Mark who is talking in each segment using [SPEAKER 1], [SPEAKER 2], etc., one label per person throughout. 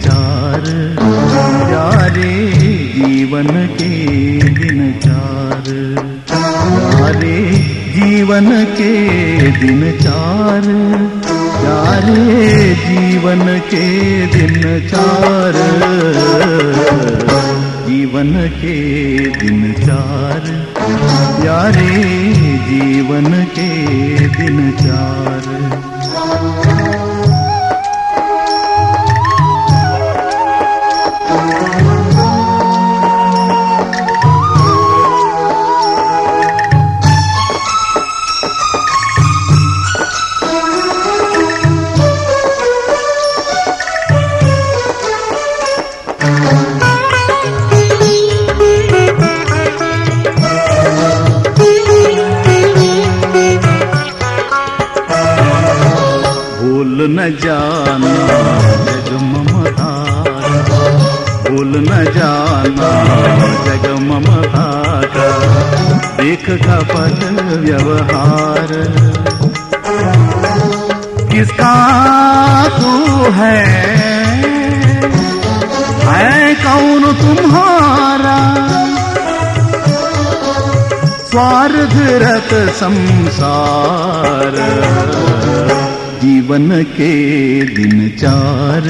[SPEAKER 1] चार। प्यारे जीवन के दिन चार। प्यारे जीवन के दिन चार। प्यारे जीवन के दिन चार। जीवन के दिन चार। प्यारे जीवन के दिन चार। भूल न जाना, जग ममतारा भूल न जाना, जग ममतारा देख कपट व्यवहार। किसका तू है? है कौन तुम्हारा? स्वार्थ रत संसार। जीवन के दिन चार।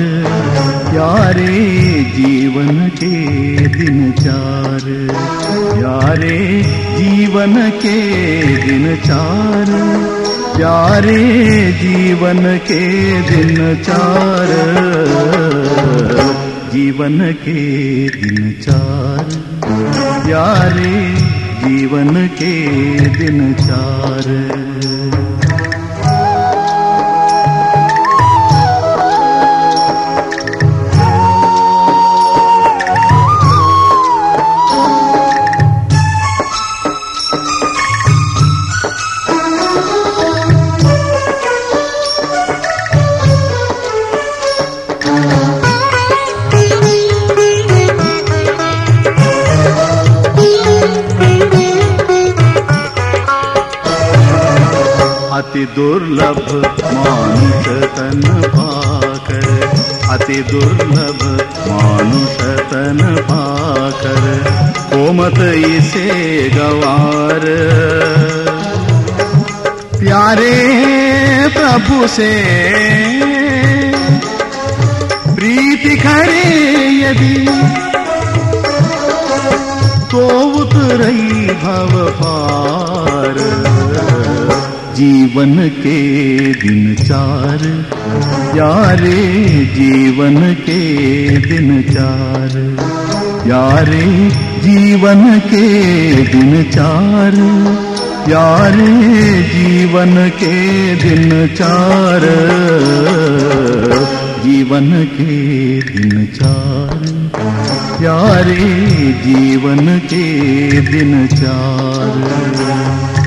[SPEAKER 1] प्यारे जीवन के दिन चार। प्यारे जीवन के दिन चार। प्यारे जीवन के दिन चार। जीवन के दिन चार। प्यारे अति दुर्लभ मानुष तन पाकर, अति दुर्लभ मानुष तन पाकर, कोमत इसे गवार। प्यारे प्रभु से करे यदि तो उतरई भव पार। जीवन के दिन चार, यारे जीवन के दिन चार, यारे जीवन के दिन चार प्यारे जीवन के दिन चार। जीवन के दिन चार। प्यारे जीवन के दिन चार।